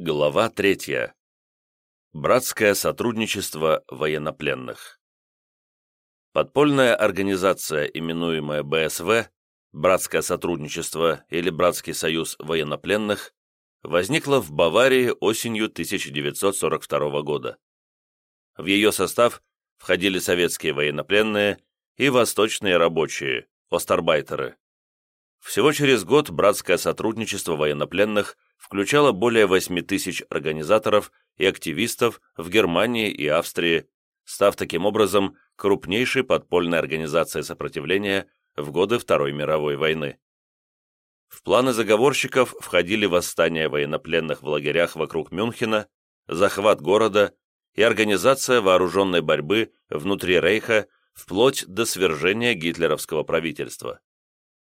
Глава третья. Братское сотрудничество военнопленных. Подпольная организация, именуемая БСВ, Братское сотрудничество или Братский союз военнопленных, возникла в Баварии осенью 1942 года. В ее состав входили советские военнопленные и восточные рабочие, остарбайтеры. Всего через год братское сотрудничество военнопленных включало более 8 тысяч организаторов и активистов в Германии и Австрии, став таким образом крупнейшей подпольной организацией сопротивления в годы Второй мировой войны. В планы заговорщиков входили восстания военнопленных в лагерях вокруг Мюнхена, захват города и организация вооруженной борьбы внутри Рейха вплоть до свержения гитлеровского правительства.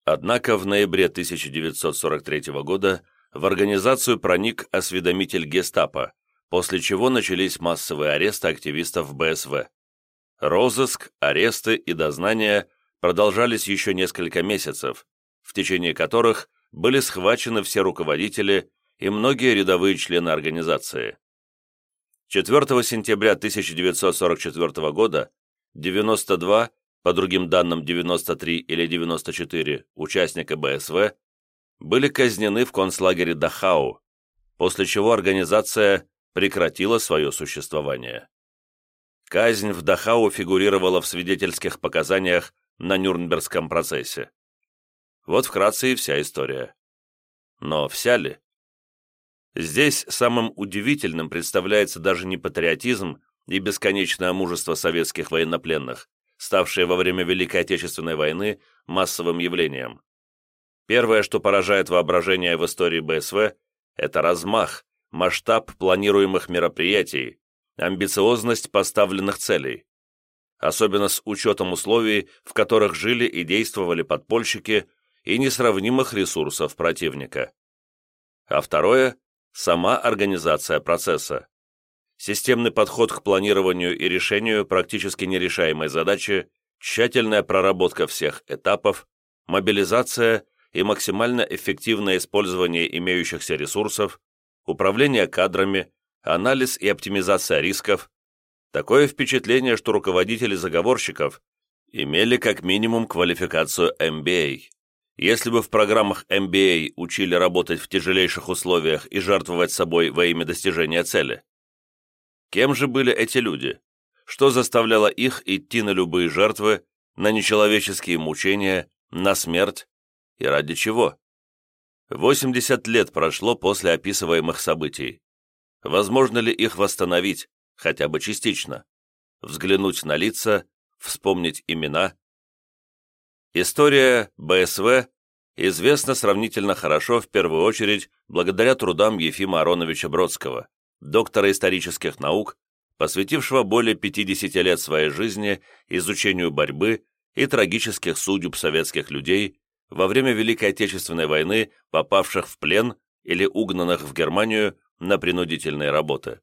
Однако в ноябре 1943 года в организацию проник осведомитель гестапо, после чего начались массовые аресты активистов БСВ. Розыск, аресты и дознания продолжались еще несколько месяцев, в течение которых были схвачены все руководители и многие рядовые члены организации. 4 сентября 1944 года 92 по другим данным 93 или 94 участника БСВ, были казнены в концлагере Дахау, после чего организация прекратила свое существование. Казнь в Дахау фигурировала в свидетельских показаниях на Нюрнбергском процессе. Вот вкратце и вся история. Но вся ли? Здесь самым удивительным представляется даже не патриотизм и бесконечное мужество советских военнопленных, ставшие во время Великой Отечественной войны массовым явлением. Первое, что поражает воображение в истории БСВ, это размах, масштаб планируемых мероприятий, амбициозность поставленных целей. Особенно с учетом условий, в которых жили и действовали подпольщики и несравнимых ресурсов противника. А второе – сама организация процесса системный подход к планированию и решению практически нерешаемой задачи, тщательная проработка всех этапов, мобилизация и максимально эффективное использование имеющихся ресурсов, управление кадрами, анализ и оптимизация рисков. Такое впечатление, что руководители заговорщиков имели как минимум квалификацию MBA. Если бы в программах MBA учили работать в тяжелейших условиях и жертвовать собой во имя достижения цели, Кем же были эти люди? Что заставляло их идти на любые жертвы, на нечеловеческие мучения, на смерть? И ради чего? 80 лет прошло после описываемых событий. Возможно ли их восстановить, хотя бы частично? Взглянуть на лица, вспомнить имена? История БСВ известна сравнительно хорошо в первую очередь благодаря трудам Ефима Ароновича Бродского доктора исторических наук, посвятившего более 50 лет своей жизни изучению борьбы и трагических судеб советских людей во время Великой Отечественной войны, попавших в плен или угнанных в Германию на принудительные работы.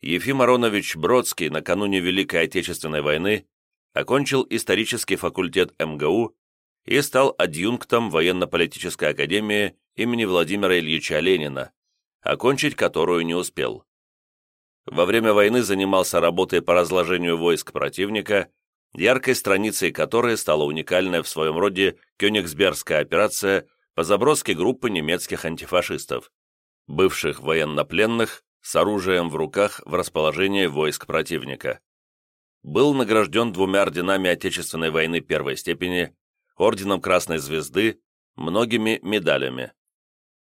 Ефим Аронович Бродский накануне Великой Отечественной войны окончил исторический факультет МГУ и стал адъюнктом военно-политической академии имени Владимира Ильича Ленина, окончить которую не успел. Во время войны занимался работой по разложению войск противника, яркой страницей которой стала уникальная в своем роде Кёнигсбергская операция по заброске группы немецких антифашистов, бывших военнопленных с оружием в руках в расположении войск противника. Был награжден двумя орденами Отечественной войны первой степени, орденом Красной Звезды, многими медалями.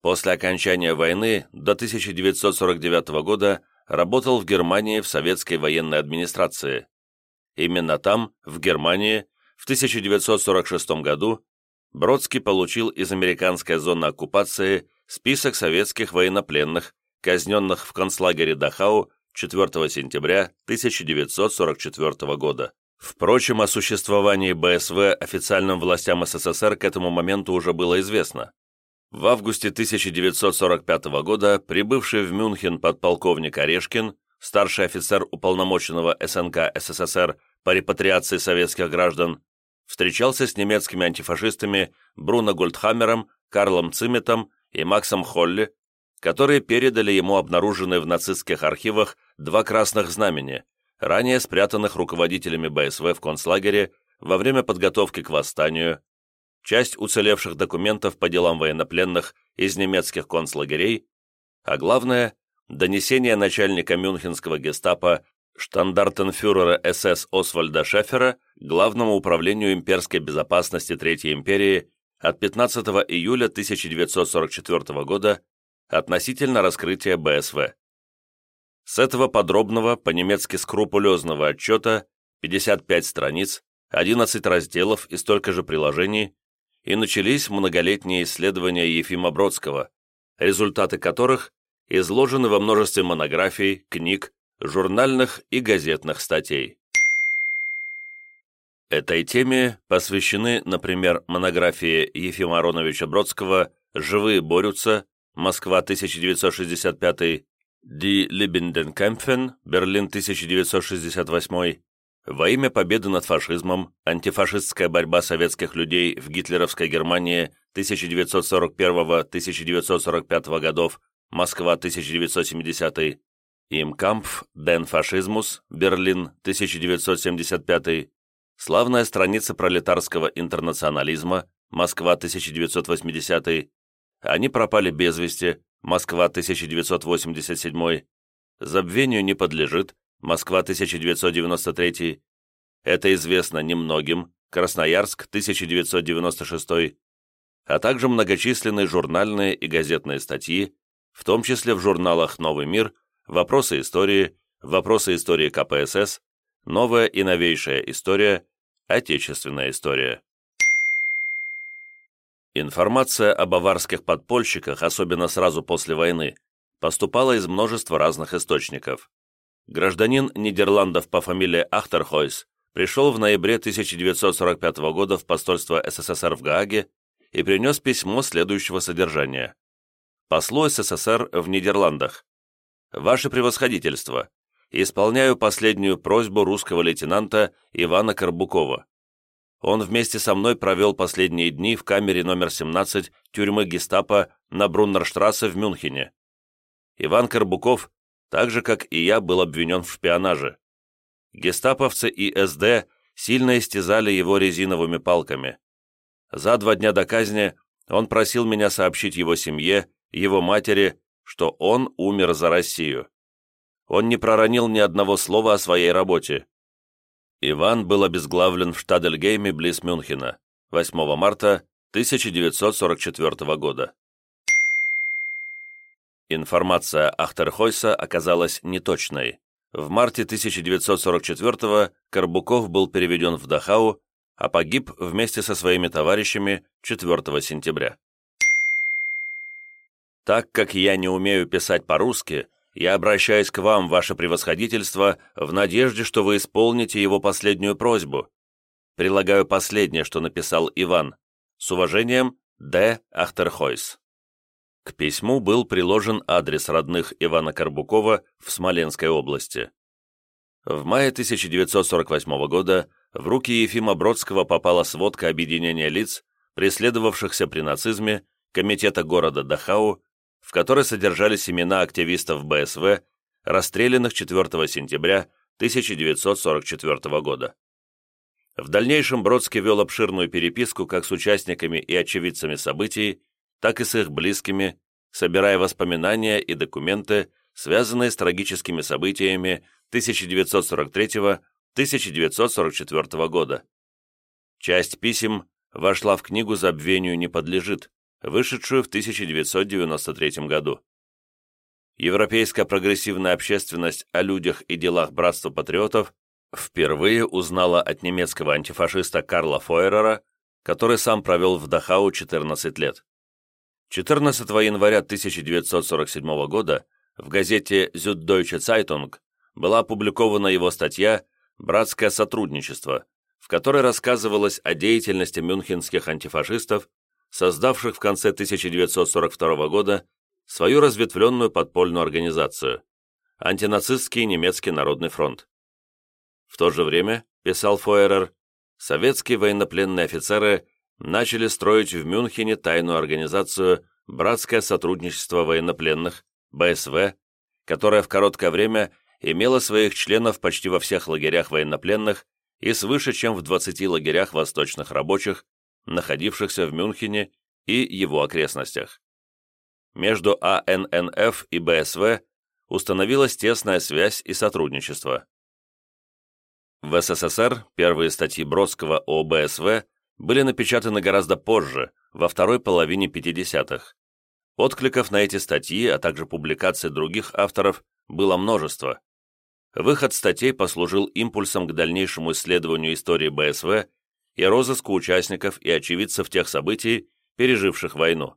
После окончания войны до 1949 года работал в Германии в советской военной администрации. Именно там, в Германии, в 1946 году Бродский получил из американской зоны оккупации список советских военнопленных, казненных в концлагере Дахау 4 сентября 1944 года. Впрочем, о существовании БСВ официальным властям СССР к этому моменту уже было известно. В августе 1945 года прибывший в Мюнхен подполковник Орешкин, старший офицер уполномоченного СНК СССР по репатриации советских граждан, встречался с немецкими антифашистами Бруно Гольдхаммером, Карлом Циметом и Максом Холли, которые передали ему обнаруженные в нацистских архивах два красных знамени, ранее спрятанных руководителями БСВ в концлагере во время подготовки к восстанию, часть уцелевших документов по делам военнопленных из немецких концлагерей, а главное – донесение начальника мюнхенского гестапо штандартенфюрера СС Освальда Шефера Главному управлению имперской безопасности Третьей империи от 15 июля 1944 года относительно раскрытия БСВ. С этого подробного, по-немецки скрупулезного отчета 55 страниц, 11 разделов и столько же приложений, и начались многолетние исследования Ефима Бродского, результаты которых изложены во множестве монографий, книг, журнальных и газетных статей. Этой теме посвящены, например, монографии Ефима Ароновича Бродского «Живые борются», Москва, 1965, «Die Liebenden kämpfen», Берлин, 1968, «Во имя победы над фашизмом. Антифашистская борьба советских людей в гитлеровской Германии 1941-1945 годов. Москва, 1970», «Имкампф. Ден фашизмус», Берлин, 1975, «Славная страница пролетарского интернационализма», Москва, 1980, «Они пропали без вести», Москва, 1987, «Забвению не подлежит», Москва, 1993, «Это известно немногим», Красноярск, 1996, а также многочисленные журнальные и газетные статьи, в том числе в журналах «Новый мир», «Вопросы истории», «Вопросы истории КПСС», «Новая и новейшая история», «Отечественная история». Информация о баварских подпольщиках, особенно сразу после войны, поступала из множества разных источников. Гражданин Нидерландов по фамилии Ахтерхойс пришел в ноябре 1945 года в посольство СССР в Гааге и принес письмо следующего содержания. Послу СССР в Нидерландах. «Ваше превосходительство, исполняю последнюю просьбу русского лейтенанта Ивана Карбукова. Он вместе со мной провел последние дни в камере номер 17 тюрьмы гестапо на Бруннерштрассе в Мюнхене. Иван Карбуков, так же как и я, был обвинен в шпионаже. Гестаповцы и СД сильно истязали его резиновыми палками. За два дня до казни он просил меня сообщить его семье, его матери, что он умер за Россию. Он не проронил ни одного слова о своей работе, Иван был обезглавлен в Штадельгейме близ Мюнхена 8 марта 1944 года. Информация Ахтерхойса оказалась неточной. В марте 1944 Карбуков был переведен в Дахау, а погиб вместе со своими товарищами 4 сентября. Так как я не умею писать по-русски, я обращаюсь к вам, ваше превосходительство, в надежде, что вы исполните его последнюю просьбу. Прилагаю последнее, что написал Иван. С уважением, Д. Ахтерхойс. К письму был приложен адрес родных Ивана Карбукова в Смоленской области. В мае 1948 года в руки Ефима Бродского попала сводка объединения лиц, преследовавшихся при нацизме, комитета города Дахау в которой содержались имена активистов БСВ, расстрелянных 4 сентября 1944 года. В дальнейшем Бродский вел обширную переписку как с участниками и очевидцами событий, так и с их близкими, собирая воспоминания и документы, связанные с трагическими событиями 1943-1944 года. Часть писем вошла в книгу «Забвению не подлежит», вышедшую в 1993 году. Европейская прогрессивная общественность о людях и делах Братства патриотов впервые узнала от немецкого антифашиста Карла Фойерера, который сам провел в Дахау 14 лет. 14 января 1947 года в газете «Süddeutsche Zeitung» была опубликована его статья «Братское сотрудничество», в которой рассказывалось о деятельности мюнхенских антифашистов создавших в конце 1942 года свою разветвленную подпольную организацию – антинацистский немецкий народный фронт. В то же время, писал Фойерер, советские военнопленные офицеры начали строить в Мюнхене тайную организацию Братское сотрудничество военнопленных, БСВ, которое в короткое время имело своих членов почти во всех лагерях военнопленных и свыше чем в 20 лагерях восточных рабочих, находившихся в Мюнхене и его окрестностях. Между АННФ и БСВ установилась тесная связь и сотрудничество. В СССР первые статьи Бродского о БСВ были напечатаны гораздо позже, во второй половине 50-х. Откликов на эти статьи, а также публикаций других авторов было множество. Выход статей послужил импульсом к дальнейшему исследованию истории БСВ и розыску участников и очевидцев тех событий, переживших войну.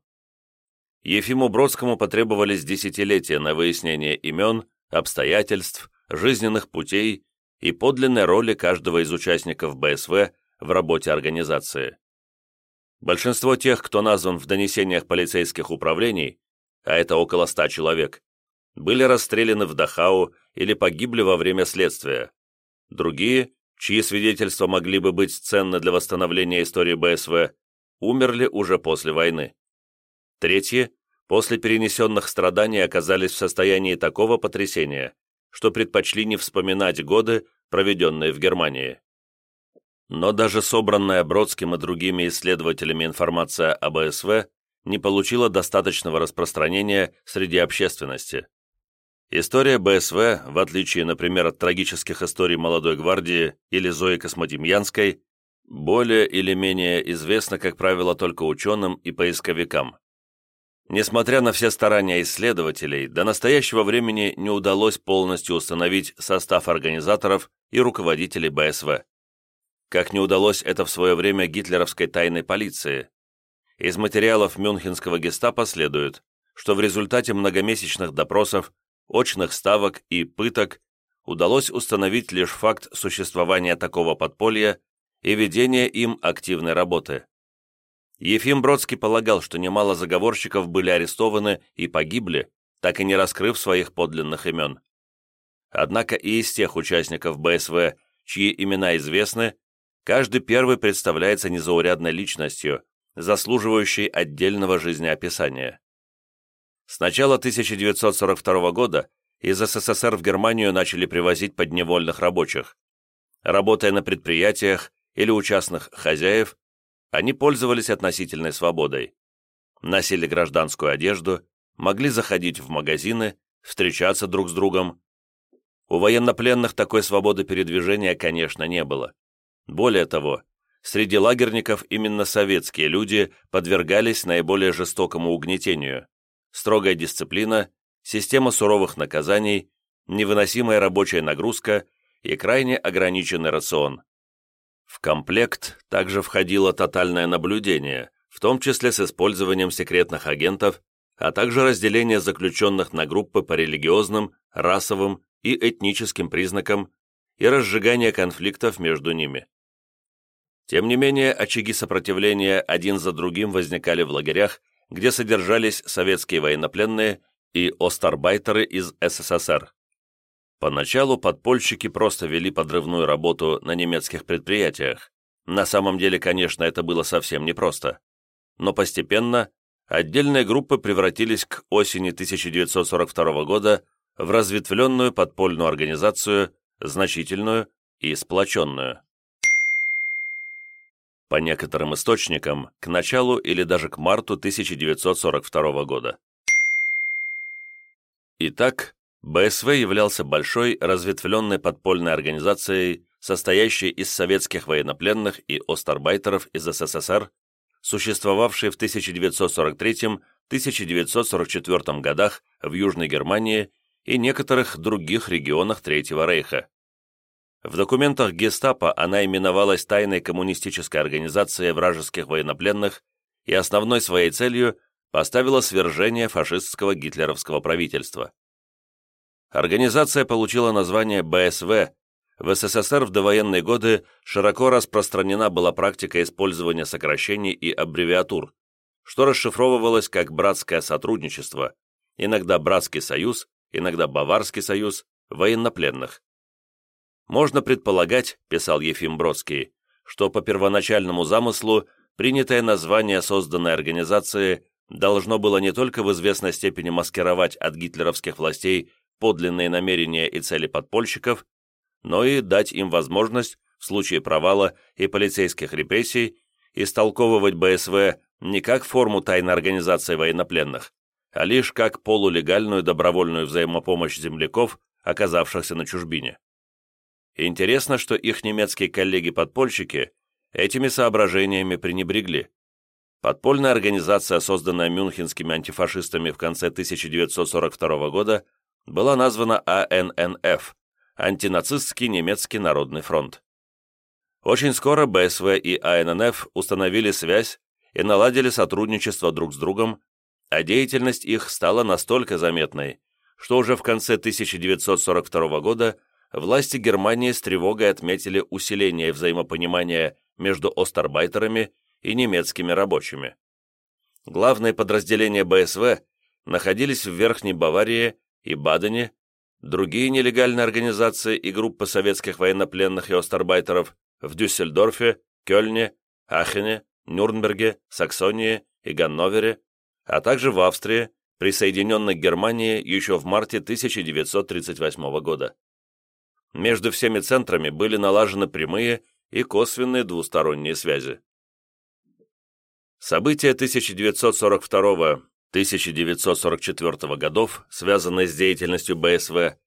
Ефиму Бродскому потребовались десятилетия на выяснение имен, обстоятельств, жизненных путей и подлинной роли каждого из участников БСВ в работе организации. Большинство тех, кто назван в донесениях полицейских управлений, а это около ста человек, были расстреляны в Дахау или погибли во время следствия. Другие, чьи свидетельства могли бы быть ценны для восстановления истории БСВ, умерли уже после войны. Третьи, после перенесенных страданий оказались в состоянии такого потрясения, что предпочли не вспоминать годы, проведенные в Германии. Но даже собранная Бродским и другими исследователями информация об АСВ не получила достаточного распространения среди общественности. История БСВ, в отличие, например, от трагических историй «Молодой гвардии» или Зои Космодемьянской, более или менее известна, как правило, только ученым и поисковикам. Несмотря на все старания исследователей, до настоящего времени не удалось полностью установить состав организаторов и руководителей БСВ как не удалось это в свое время гитлеровской тайной полиции. Из материалов мюнхенского гестапо следует, что в результате многомесячных допросов, очных ставок и пыток удалось установить лишь факт существования такого подполья и ведения им активной работы. Ефим Бродский полагал, что немало заговорщиков были арестованы и погибли, так и не раскрыв своих подлинных имен. Однако и из тех участников БСВ, чьи имена известны, Каждый первый представляется незаурядной личностью, заслуживающей отдельного жизнеописания. С начала 1942 года из СССР в Германию начали привозить подневольных рабочих. Работая на предприятиях или у частных хозяев, они пользовались относительной свободой. Носили гражданскую одежду, могли заходить в магазины, встречаться друг с другом. У военнопленных такой свободы передвижения, конечно, не было. Более того, среди лагерников именно советские люди подвергались наиболее жестокому угнетению. Строгая дисциплина, система суровых наказаний, невыносимая рабочая нагрузка и крайне ограниченный рацион. В комплект также входило тотальное наблюдение, в том числе с использованием секретных агентов, а также разделение заключенных на группы по религиозным, расовым и этническим признакам и разжигание конфликтов между ними. Тем не менее, очаги сопротивления один за другим возникали в лагерях, где содержались советские военнопленные и остарбайтеры из СССР. Поначалу подпольщики просто вели подрывную работу на немецких предприятиях. На самом деле, конечно, это было совсем непросто. Но постепенно отдельные группы превратились к осени 1942 года в разветвленную подпольную организацию, значительную и сплоченную. По некоторым источникам, к началу или даже к марту 1942 года. Итак, БСВ являлся большой разветвленной подпольной организацией, состоящей из советских военнопленных и остарбайтеров из СССР, существовавшей в 1943-1944 годах в Южной Германии и некоторых других регионах Третьего Рейха. В документах гестапо она именовалась тайной коммунистической организацией вражеских военнопленных и основной своей целью поставила свержение фашистского гитлеровского правительства. Организация получила название БСВ. В СССР в довоенные годы широко распространена была практика использования сокращений и аббревиатур, что расшифровывалось как «братское сотрудничество», иногда «братский союз», иногда «баварский союз» военнопленных. Можно предполагать, писал Ефим Бродский, что по первоначальному замыслу принятое название созданной организации должно было не только в известной степени маскировать от гитлеровских властей подлинные намерения и цели подпольщиков, но и дать им возможность в случае провала и полицейских репрессий истолковывать БСВ не как форму тайной организации военнопленных, а лишь как полулегальную добровольную взаимопомощь земляков, оказавшихся на чужбине. Интересно, что их немецкие коллеги-подпольщики этими соображениями пренебрегли. Подпольная организация, созданная мюнхенскими антифашистами в конце 1942 года, была названа АННФ – Антинацистский немецкий народный фронт. Очень скоро БСВ и АННФ установили связь и наладили сотрудничество друг с другом, а деятельность их стала настолько заметной, что уже в конце 1942 года власти Германии с тревогой отметили усиление взаимопонимания между остарбайтерами и немецкими рабочими. Главные подразделения БСВ находились в Верхней Баварии и Бадене, другие нелегальные организации и группы советских военнопленных и остарбайтеров в Дюссельдорфе, Кёльне, Ахене, Нюрнберге, Саксонии и Ганновере, а также в Австрии, присоединенной к Германии еще в марте 1938 года. Между всеми центрами были налажены прямые и косвенные двусторонние связи. События 1942-1944 годов, связанные с деятельностью БСВ,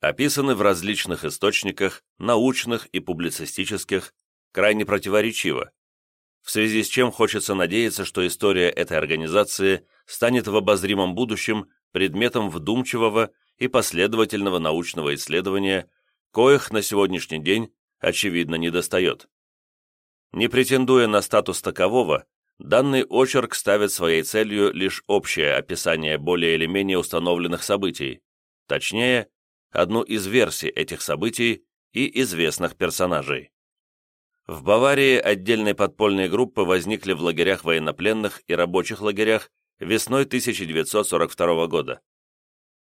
описаны в различных источниках, научных и публицистических, крайне противоречиво, в связи с чем хочется надеяться, что история этой организации станет в обозримом будущем предметом вдумчивого и последовательного научного исследования, коих на сегодняшний день, очевидно, недостает. Не претендуя на статус такового, Данный очерк ставит своей целью лишь общее описание более или менее установленных событий, точнее, одну из версий этих событий и известных персонажей. В Баварии отдельные подпольные группы возникли в лагерях военнопленных и рабочих лагерях весной 1942 года.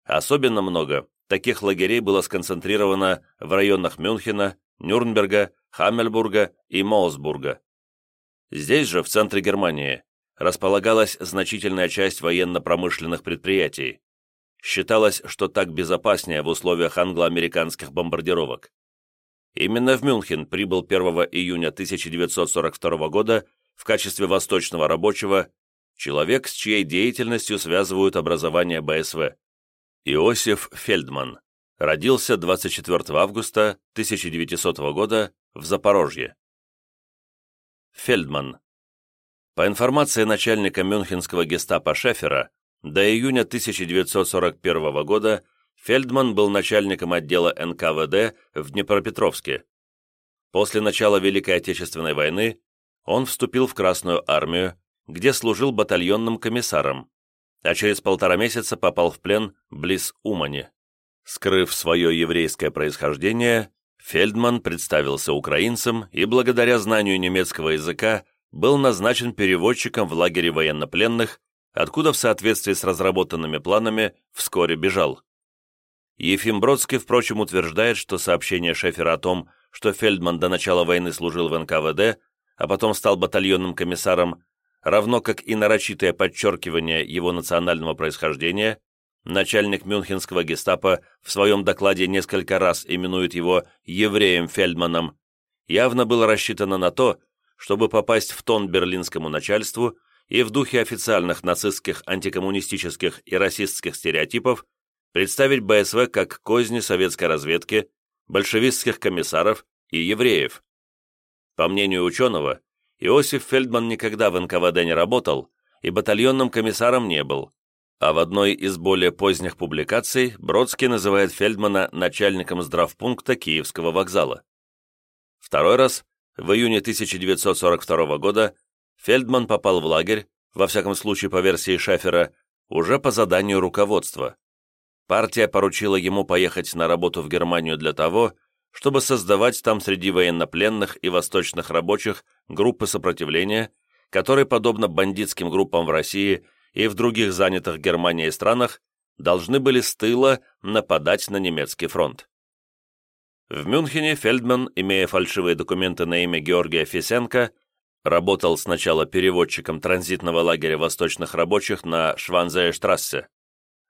Особенно много таких лагерей было сконцентрировано в районах Мюнхена, Нюрнберга, Хаммельбурга и Моусбурга. Здесь же, в центре Германии, располагалась значительная часть военно-промышленных предприятий. Считалось, что так безопаснее в условиях англо-американских бомбардировок. Именно в Мюнхен прибыл 1 июня 1942 года в качестве восточного рабочего человек, с чьей деятельностью связывают образование БСВ. Иосиф Фельдман. Родился 24 августа 1900 года в Запорожье. Фельдман. По информации начальника мюнхенского гестапо Шефера, до июня 1941 года Фельдман был начальником отдела НКВД в Днепропетровске. После начала Великой Отечественной войны он вступил в Красную армию, где служил батальонным комиссаром, а через полтора месяца попал в плен близ Умани. Скрыв свое еврейское происхождение, Фельдман представился украинцем и благодаря знанию немецкого языка был назначен переводчиком в лагере военнопленных, откуда в соответствии с разработанными планами вскоре бежал. Ефим Бродский, впрочем, утверждает, что сообщение Шефера о том, что Фельдман до начала войны служил в НКВД, а потом стал батальонным комиссаром, равно как и нарочитое подчеркивание его национального происхождения, Начальник мюнхенского гестапо в своем докладе несколько раз именует его «евреем Фельдманом», явно было рассчитано на то, чтобы попасть в тон берлинскому начальству и в духе официальных нацистских, антикоммунистических и расистских стереотипов представить БСВ как козни советской разведки, большевистских комиссаров и евреев. По мнению ученого, Иосиф Фельдман никогда в НКВД не работал и батальонным комиссаром не был, а в одной из более поздних публикаций Бродский называет Фельдмана начальником здравпункта Киевского вокзала. Второй раз, в июне 1942 года, Фельдман попал в лагерь, во всяком случае по версии Шафера, уже по заданию руководства. Партия поручила ему поехать на работу в Германию для того, чтобы создавать там среди военнопленных и восточных рабочих группы сопротивления, которые, подобно бандитским группам в России, и в других занятых Германией странах должны были с тыла нападать на немецкий фронт. В Мюнхене Фельдман, имея фальшивые документы на имя Георгия Фисенко, Работал сначала переводчиком транзитного лагеря восточных рабочих на Шванзее-штрассе.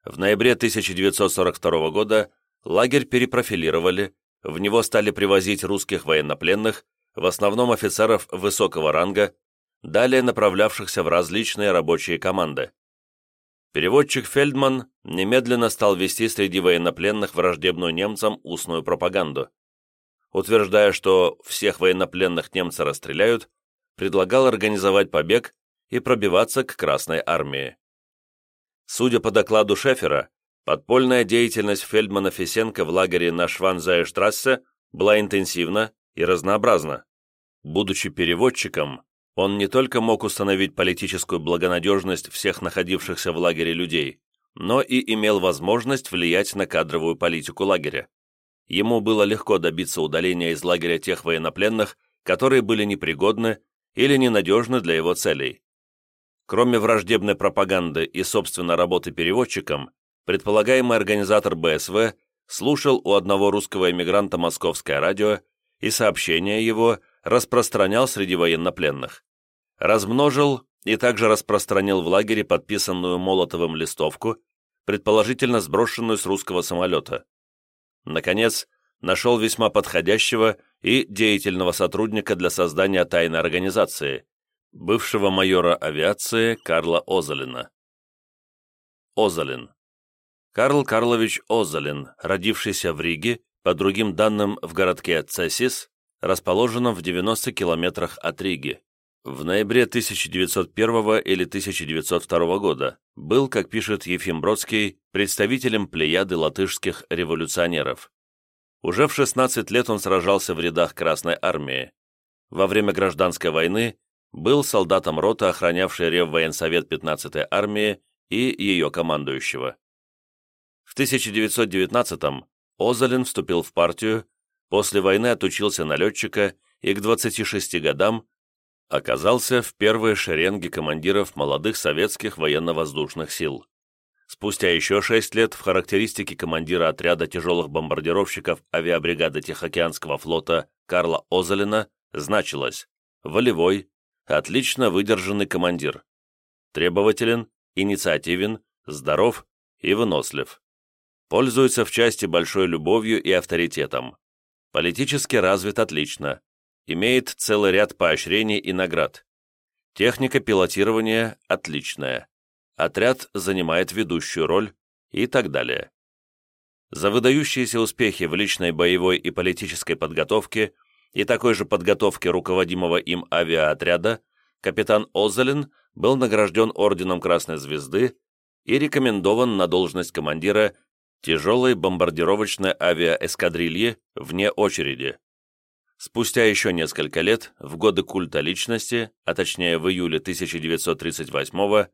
В ноябре 1942 года лагерь перепрофилировали, в него стали привозить русских военнопленных, в основном офицеров высокого ранга, далее направлявшихся в различные рабочие команды. Переводчик Фельдман немедленно стал вести среди военнопленных враждебную немцам устную пропаганду. Утверждая, что всех военнопленных немцы расстреляют, предлагал организовать побег и пробиваться к Красной армии. Судя по докладу Шефера, подпольная деятельность Фельдмана Фисенко в лагере на Шванзае-штрассе была интенсивна и разнообразна. Будучи переводчиком, он не только мог установить политическую благонадежность всех находившихся в лагере людей, но и имел возможность влиять на кадровую политику лагеря. Ему было легко добиться удаления из лагеря тех военнопленных, которые были непригодны или ненадежны для его целей. Кроме враждебной пропаганды и, собственно, работы переводчиком, предполагаемый организатор БСВ слушал у одного русского эмигранта московское радио и сообщения его распространял среди военнопленных размножил и также распространил в лагере подписанную Молотовым листовку, предположительно сброшенную с русского самолета. Наконец, нашел весьма подходящего и деятельного сотрудника для создания тайной организации, бывшего майора авиации Карла Озалина. Озалин. Карл Карлович Озалин, родившийся в Риге, по другим данным в городке Цесис, расположенном в 90 километрах от Риги в ноябре 1901 или 1902 года был, как пишет Ефим Бродский, представителем плеяды латышских революционеров. Уже в 16 лет он сражался в рядах Красной Армии. Во время Гражданской войны был солдатом роты, охранявшей Реввоенсовет 15-й армии и ее командующего. В 1919-м Озалин вступил в партию, после войны отучился на летчика и к 26 годам оказался в первой шеренге командиров молодых советских военно-воздушных сил. Спустя еще шесть лет в характеристике командира отряда тяжелых бомбардировщиков авиабригады Тихоокеанского флота Карла Озалина значилось «волевой, отлично выдержанный командир, требователен, инициативен, здоров и вынослив, пользуется в части большой любовью и авторитетом, политически развит отлично, имеет целый ряд поощрений и наград. Техника пилотирования отличная. Отряд занимает ведущую роль и так далее. За выдающиеся успехи в личной боевой и политической подготовке и такой же подготовке руководимого им авиаотряда капитан Озелин был награжден Орденом Красной Звезды и рекомендован на должность командира тяжелой бомбардировочной авиаэскадрильи вне очереди. Спустя еще несколько лет, в годы культа личности, а точнее в июле 1938-го,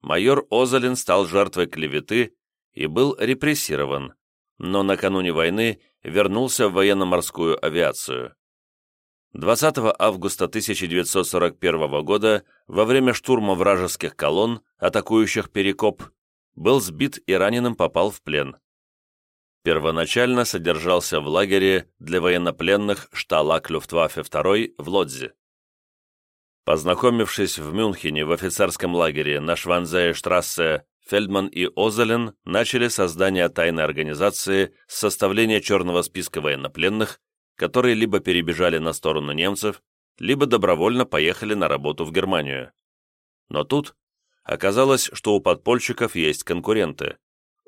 майор Озалин стал жертвой клеветы и был репрессирован, но накануне войны вернулся в военно-морскую авиацию. 20 августа 1941 года, во время штурма вражеских колонн, атакующих Перекоп, был сбит и раненым попал в плен первоначально содержался в лагере для военнопленных Шталак Люфтваффе II в Лодзе. Познакомившись в Мюнхене в офицерском лагере на Шванзее-штрассе, Фельдман и Озелен начали создание тайной организации с составления черного списка военнопленных, которые либо перебежали на сторону немцев, либо добровольно поехали на работу в Германию. Но тут оказалось, что у подпольщиков есть конкуренты.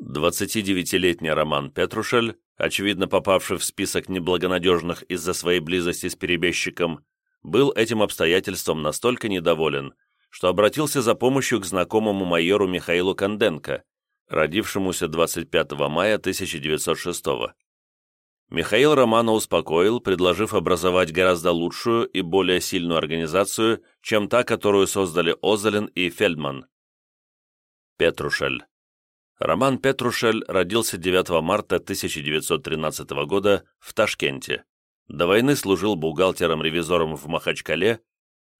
29-летний Роман Петрушель, очевидно попавший в список неблагонадежных из-за своей близости с перебежчиком, был этим обстоятельством настолько недоволен, что обратился за помощью к знакомому майору Михаилу Конденко, родившемуся 25 мая 1906 года. Михаил Романа успокоил, предложив образовать гораздо лучшую и более сильную организацию, чем та, которую создали Озелин и Фельдман. Петрушель Роман Петрушель родился 9 марта 1913 года в Ташкенте. До войны служил бухгалтером-ревизором в Махачкале,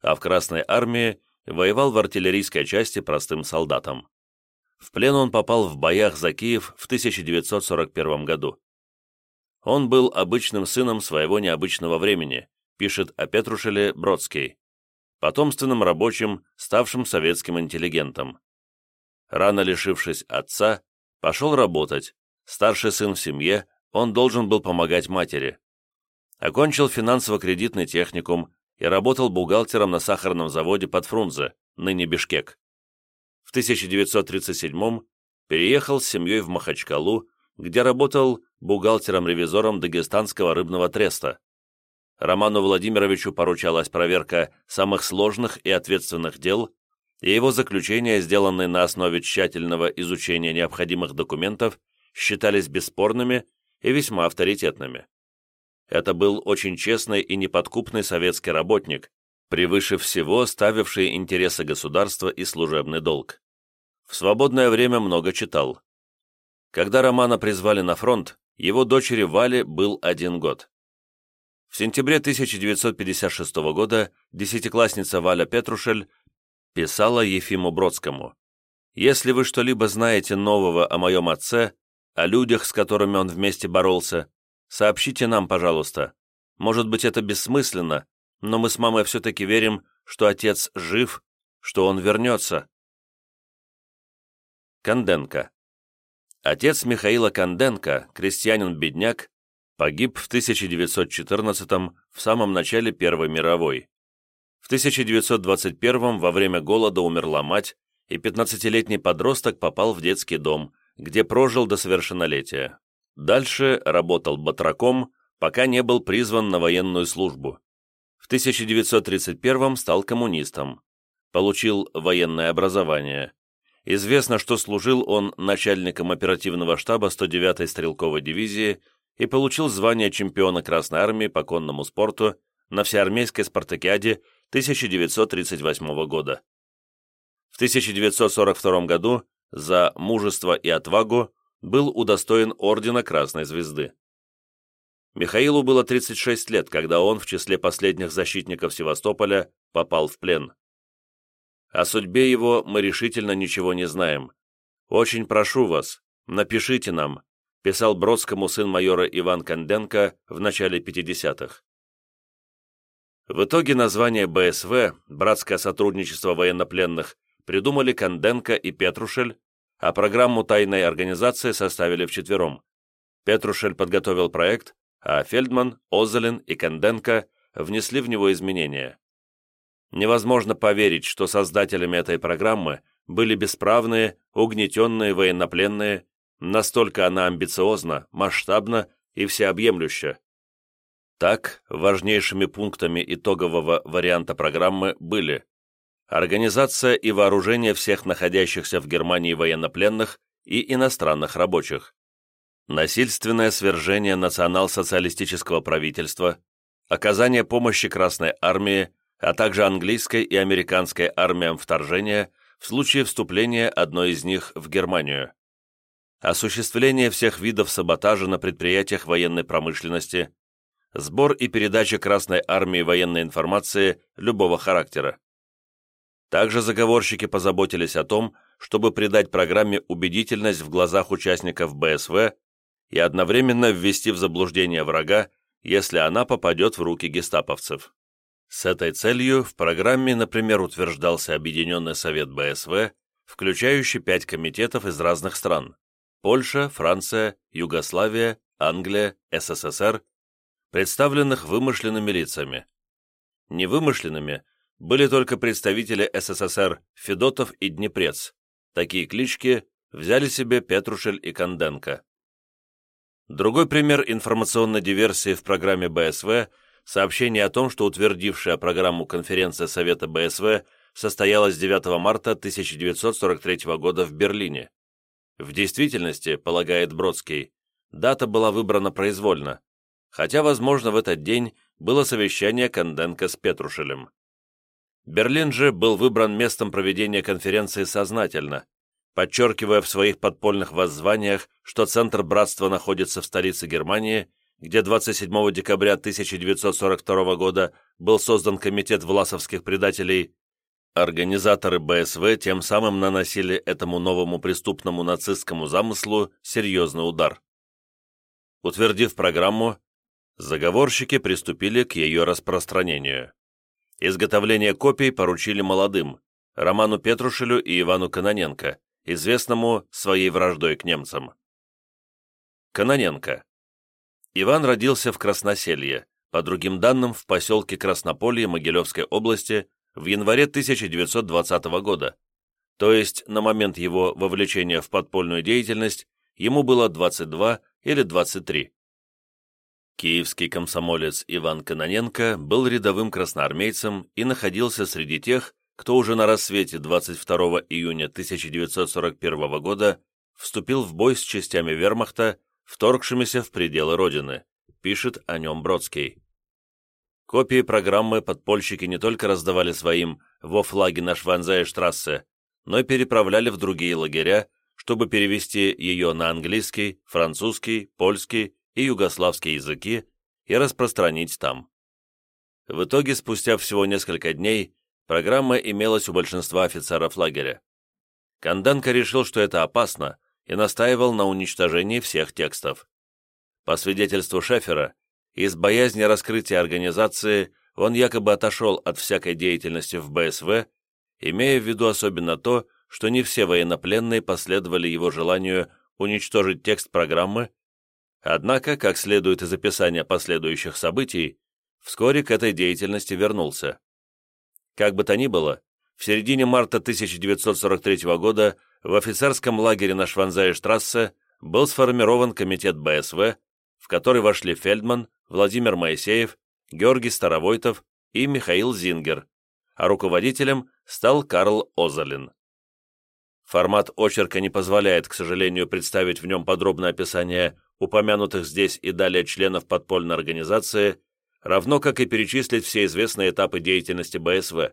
а в Красной армии воевал в артиллерийской части простым солдатом. В плен он попал в боях за Киев в 1941 году. Он был обычным сыном своего необычного времени, пишет о Петрушеле Бродский. потомственным рабочим, ставшим советским интеллигентом. Рано лишившись отца, пошел работать, старший сын в семье, он должен был помогать матери. Окончил финансово-кредитный техникум и работал бухгалтером на сахарном заводе под Фрунзе, ныне Бишкек. В 1937 переехал с семьей в Махачкалу, где работал бухгалтером-ревизором Дагестанского рыбного треста. Роману Владимировичу поручалась проверка самых сложных и ответственных дел, и его заключения, сделанные на основе тщательного изучения необходимых документов, считались бесспорными и весьма авторитетными. Это был очень честный и неподкупный советский работник, превыше всего ставивший интересы государства и служебный долг. В свободное время много читал. Когда Романа призвали на фронт, его дочери Вале был один год. В сентябре 1956 года десятиклассница Валя Петрушель писала Ефиму Бродскому «Если вы что-либо знаете нового о моем отце, о людях, с которыми он вместе боролся, сообщите нам, пожалуйста. Может быть, это бессмысленно, но мы с мамой все-таки верим, что отец жив, что он вернется». Конденко Отец Михаила Конденко, крестьянин-бедняк, погиб в 1914 в самом начале Первой мировой. В 1921 во время голода умерла мать, и 15-летний подросток попал в детский дом, где прожил до совершеннолетия. Дальше работал батраком, пока не был призван на военную службу. В 1931 стал коммунистом. Получил военное образование. Известно, что служил он начальником оперативного штаба 109-й стрелковой дивизии и получил звание чемпиона Красной Армии по конному спорту на Всеармейской спартакиаде 1938 года. В 1942 году за мужество и отвагу был удостоен Ордена Красной Звезды. Михаилу было 36 лет, когда он в числе последних защитников Севастополя попал в плен. О судьбе его мы решительно ничего не знаем. Очень прошу вас, напишите нам, писал Бродскому сын майора Иван Конденко в начале 50-х. В итоге название БСВ, Братское сотрудничество военнопленных, придумали Конденко и Петрушель, а программу тайной организации составили вчетвером. Петрушель подготовил проект, а Фельдман, Озелин и Конденко внесли в него изменения. Невозможно поверить, что создателями этой программы были бесправные, угнетенные военнопленные, настолько она амбициозна, масштабна и всеобъемлюща. Так, важнейшими пунктами итогового варианта программы были организация и вооружение всех находящихся в Германии военнопленных и иностранных рабочих, насильственное свержение национал-социалистического правительства, оказание помощи Красной Армии а также английской и американской армиям вторжения в случае вступления одной из них в Германию. Осуществление всех видов саботажа на предприятиях военной промышленности, сбор и передача Красной армии военной информации любого характера. Также заговорщики позаботились о том, чтобы придать программе убедительность в глазах участников БСВ и одновременно ввести в заблуждение врага, если она попадет в руки гестаповцев. С этой целью в программе, например, утверждался Объединенный Совет БСВ, включающий пять комитетов из разных стран – Польша, Франция, Югославия, Англия, СССР, представленных вымышленными лицами. Невымышленными были только представители СССР Федотов и Днепрец. Такие клички взяли себе Петрушель и Конденко. Другой пример информационной диверсии в программе БСВ – сообщение о том, что утвердившая программу конференция Совета БСВ состоялась 9 марта 1943 года в Берлине. В действительности, полагает Бродский, дата была выбрана произвольно, хотя, возможно, в этот день было совещание Конденко с Петрушелем. Берлин же был выбран местом проведения конференции сознательно, подчеркивая в своих подпольных воззваниях, что Центр Братства находится в столице Германии где 27 декабря 1942 года был создан комитет власовских предателей, организаторы БСВ тем самым наносили этому новому преступному нацистскому замыслу серьезный удар. Утвердив программу, заговорщики приступили к ее распространению. Изготовление копий поручили молодым, Роману Петрушелю и Ивану Каноненко, известному своей враждой к немцам. Каноненко. Иван родился в Красноселье, по другим данным, в поселке Краснополье Могилевской области в январе 1920 года, то есть на момент его вовлечения в подпольную деятельность ему было 22 или 23. Киевский комсомолец Иван Каноненко был рядовым красноармейцем и находился среди тех, кто уже на рассвете 22 июня 1941 года вступил в бой с частями вермахта, вторгшимися в пределы Родины, пишет о нем Бродский. Копии программы подпольщики не только раздавали своим во флаге на Шванзае-штрассе, но и переправляли в другие лагеря, чтобы перевести ее на английский, французский, польский и югославский языки и распространить там. В итоге, спустя всего несколько дней, программа имелась у большинства офицеров лагеря. Канданко решил, что это опасно, и настаивал на уничтожении всех текстов. По свидетельству Шефера, из боязни раскрытия организации он якобы отошел от всякой деятельности в БСВ, имея в виду особенно то, что не все военнопленные последовали его желанию уничтожить текст программы, однако, как следует из описания последующих событий, вскоре к этой деятельности вернулся. Как бы то ни было, в середине марта 1943 года в офицерском лагере на Шванзае-штрассе был сформирован комитет БСВ, в который вошли Фельдман, Владимир Моисеев, Георгий Старовойтов и Михаил Зингер, а руководителем стал Карл Озалин. Формат очерка не позволяет, к сожалению, представить в нем подробное описание упомянутых здесь и далее членов подпольной организации, равно как и перечислить все известные этапы деятельности БСВ.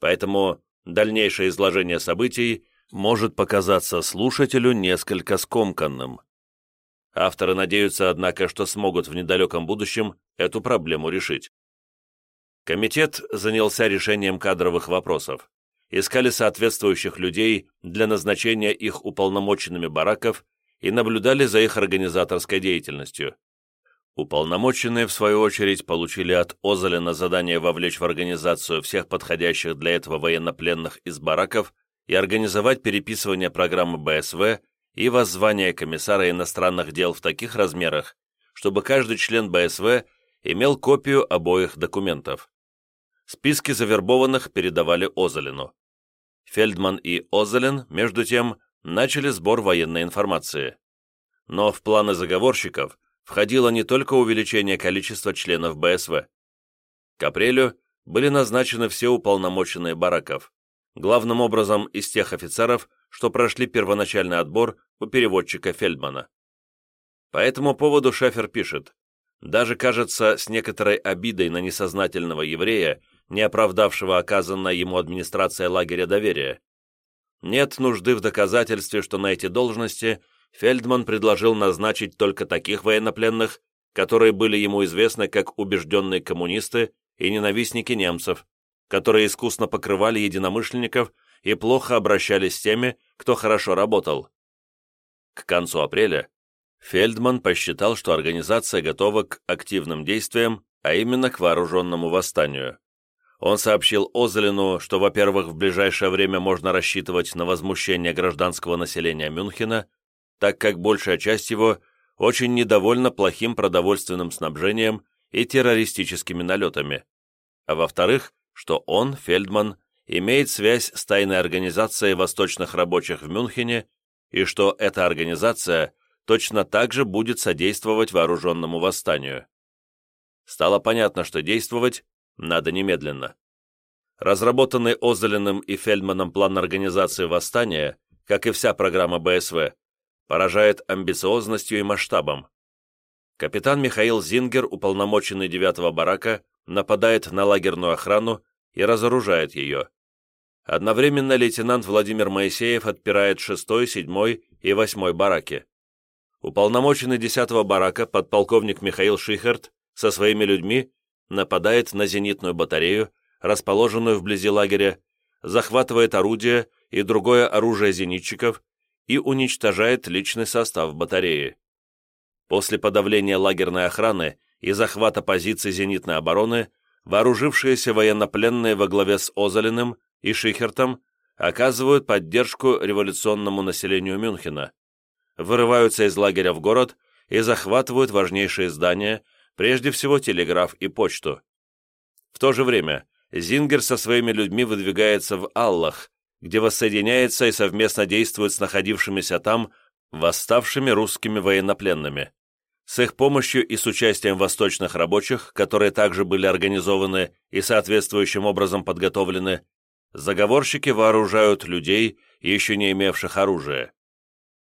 Поэтому дальнейшее изложение событий может показаться слушателю несколько скомканным. Авторы надеются, однако, что смогут в недалеком будущем эту проблему решить. Комитет занялся решением кадровых вопросов искали соответствующих людей для назначения их уполномоченными бараков и наблюдали за их организаторской деятельностью. Уполномоченные, в свою очередь, получили от Озалина задание вовлечь в организацию всех подходящих для этого военнопленных из бараков и организовать переписывание программы БСВ и воззвание комиссара иностранных дел в таких размерах, чтобы каждый член БСВ имел копию обоих документов. Списки завербованных передавали Озалину. Фельдман и Озелен, между тем, начали сбор военной информации. Но в планы заговорщиков входило не только увеличение количества членов БСВ. К апрелю были назначены все уполномоченные бараков, главным образом из тех офицеров, что прошли первоначальный отбор у переводчика Фельдмана. По этому поводу Шефер пишет, даже, кажется, с некоторой обидой на несознательного еврея, не оправдавшего оказанной ему администрация лагеря доверия. Нет нужды в доказательстве, что на эти должности Фельдман предложил назначить только таких военнопленных, которые были ему известны как убежденные коммунисты и ненавистники немцев, которые искусно покрывали единомышленников и плохо обращались с теми, кто хорошо работал. К концу апреля Фельдман посчитал, что организация готова к активным действиям, а именно к вооруженному восстанию. Он сообщил Озелину, что, во-первых, в ближайшее время можно рассчитывать на возмущение гражданского населения Мюнхена, так как большая часть его очень недовольна плохим продовольственным снабжением и террористическими налетами, а во-вторых, что он, Фельдман, имеет связь с тайной организацией восточных рабочих в Мюнхене и что эта организация точно так же будет содействовать вооруженному восстанию. Стало понятно, что действовать надо немедленно. Разработанный Озелиным и Фельдманом план организации восстания, как и вся программа БСВ, поражает амбициозностью и масштабом. Капитан Михаил Зингер, уполномоченный 9-го барака, нападает на лагерную охрану и разоружает ее. Одновременно лейтенант Владимир Моисеев отпирает 6-й, 7 и 8 бараки. Уполномоченный 10-го барака подполковник Михаил Шихерт со своими людьми нападает на зенитную батарею, расположенную вблизи лагеря, захватывает орудие и другое оружие зенитчиков и уничтожает личный состав батареи. После подавления лагерной охраны и захвата позиций зенитной обороны вооружившиеся военнопленные во главе с Озалиным и Шихертом оказывают поддержку революционному населению Мюнхена, вырываются из лагеря в город и захватывают важнейшие здания, прежде всего телеграф и почту. В то же время Зингер со своими людьми выдвигается в Аллах, где воссоединяется и совместно действует с находившимися там восставшими русскими военнопленными. С их помощью и с участием восточных рабочих, которые также были организованы и соответствующим образом подготовлены, заговорщики вооружают людей, еще не имевших оружия.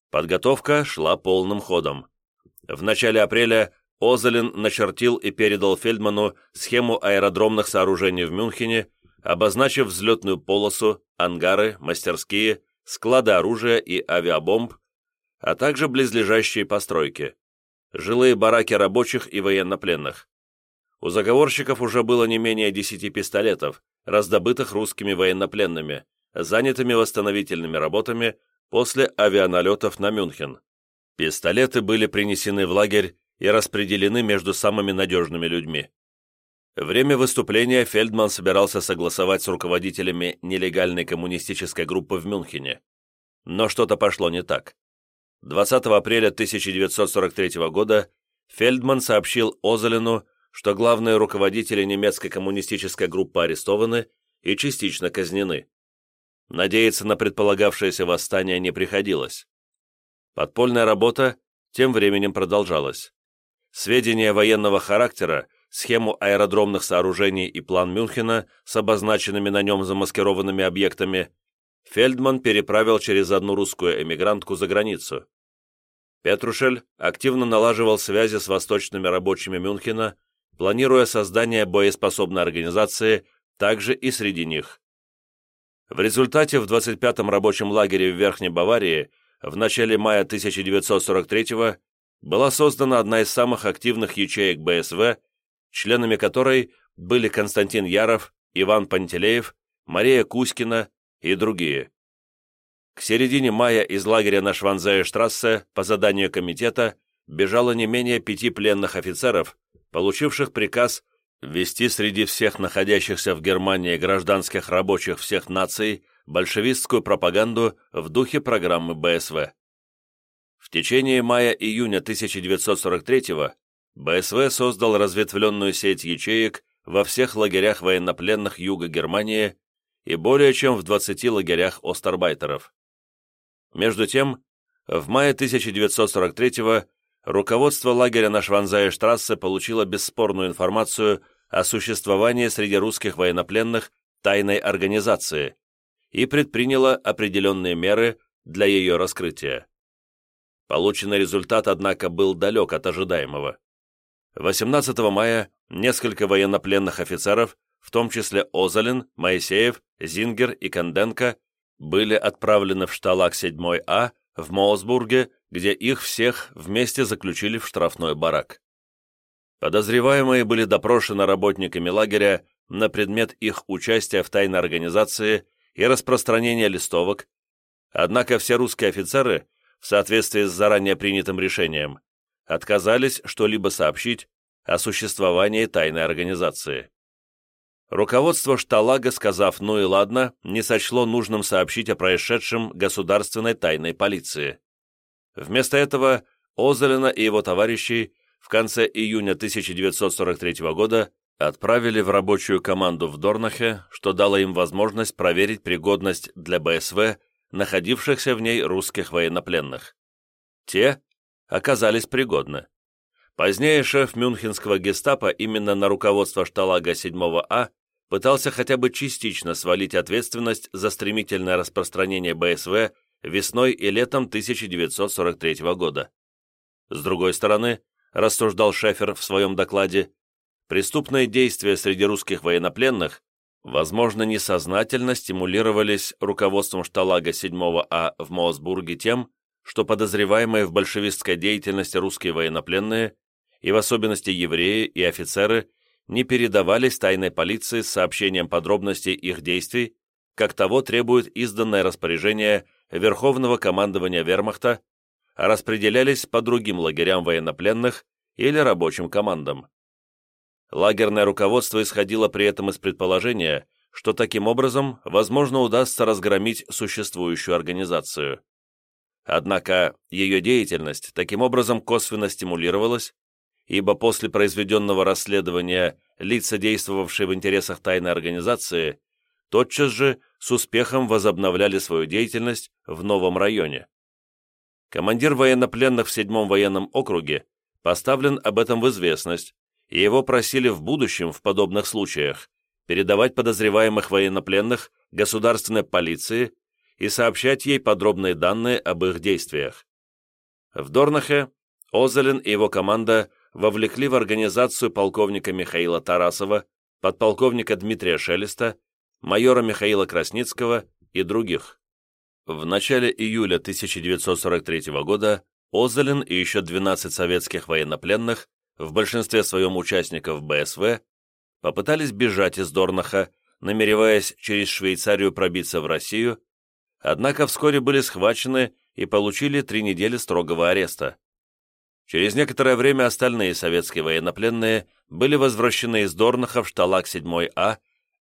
Подготовка шла полным ходом. В начале апреля Озелин начертил и передал Фельдману схему аэродромных сооружений в Мюнхене, обозначив взлетную полосу, ангары, мастерские, склады оружия и авиабомб, а также близлежащие постройки жилые бараки рабочих и военнопленных. У заговорщиков уже было не менее десяти пистолетов, раздобытых русскими военнопленными, занятыми восстановительными работами после авианалетов на Мюнхен. Пистолеты были принесены в лагерь и распределены между самыми надежными людьми. Время выступления Фельдман собирался согласовать с руководителями нелегальной коммунистической группы в Мюнхене. Но что-то пошло не так. 20 апреля 1943 года Фельдман сообщил Озелину, что главные руководители немецкой коммунистической группы арестованы и частично казнены. Надеяться на предполагавшееся восстание не приходилось. Подпольная работа тем временем продолжалась. Сведения военного характера, схему аэродромных сооружений и план Мюнхена с обозначенными на нем замаскированными объектами Фельдман переправил через одну русскую эмигрантку за границу. Петрушель активно налаживал связи с восточными рабочими Мюнхена, планируя создание боеспособной организации также и среди них. В результате в 25-м рабочем лагере в Верхней Баварии в начале мая 1943 была создана одна из самых активных ячеек БСВ, членами которой были Константин Яров, Иван Пантелеев, Мария Кузькина и другие. К середине мая из лагеря на Шванзее-штрассе по заданию комитета бежало не менее пяти пленных офицеров, получивших приказ ввести среди всех находящихся в Германии гражданских рабочих всех наций большевистскую пропаганду в духе программы БСВ. В течение мая-июня 1943 БСВ создал разветвленную сеть ячеек во всех лагерях военнопленных Юга Германии и более чем в 20 лагерях остарбайтеров. Между тем, в мае 1943 руководство лагеря на Шванзае-штрассе получило бесспорную информацию о существовании среди русских военнопленных тайной организации и предприняло определенные меры для ее раскрытия. Полученный результат, однако, был далек от ожидаемого. 18 мая несколько военнопленных офицеров в том числе Озалин, Моисеев, Зингер и Конденко, были отправлены в шталак 7А в Моосбурге, где их всех вместе заключили в штрафной барак. Подозреваемые были допрошены работниками лагеря на предмет их участия в тайной организации и распространения листовок, однако все русские офицеры, в соответствии с заранее принятым решением, отказались что-либо сообщить о существовании тайной организации. Руководство Шталага, сказав «ну и ладно», не сочло нужным сообщить о происшедшем государственной тайной полиции. Вместо этого Озелена и его товарищи в конце июня 1943 года отправили в рабочую команду в Дорнахе, что дало им возможность проверить пригодность для БСВ находившихся в ней русских военнопленных. Те оказались пригодны. Позднее шеф мюнхенского гестапо именно на руководство шталага 7А пытался хотя бы частично свалить ответственность за стремительное распространение БСВ весной и летом 1943 года. С другой стороны, рассуждал Шефер в своем докладе, преступные действия среди русских военнопленных, возможно, несознательно стимулировались руководством шталага 7А в Моосбурге тем, что подозреваемые в большевистской деятельности русские военнопленные и в особенности евреи и офицеры, не передавались тайной полиции с сообщением подробностей их действий, как того требует изданное распоряжение Верховного командования Вермахта, а распределялись по другим лагерям военнопленных или рабочим командам. Лагерное руководство исходило при этом из предположения, что таким образом, возможно, удастся разгромить существующую организацию. Однако ее деятельность таким образом косвенно стимулировалась, ибо после произведенного расследования лица, действовавшие в интересах тайной организации, тотчас же с успехом возобновляли свою деятельность в новом районе. Командир военнопленных в 7-м военном округе поставлен об этом в известность, и его просили в будущем в подобных случаях передавать подозреваемых военнопленных государственной полиции и сообщать ей подробные данные об их действиях. В Дорнахе Озелин и его команда вовлекли в организацию полковника Михаила Тарасова, подполковника Дмитрия Шелеста, майора Михаила Красницкого и других. В начале июля 1943 года Озелин и еще 12 советских военнопленных, в большинстве своем участников БСВ, попытались бежать из Дорнаха, намереваясь через Швейцарию пробиться в Россию, однако вскоре были схвачены и получили три недели строгого ареста. Через некоторое время остальные советские военнопленные были возвращены из Дорнаха в шталак 7А,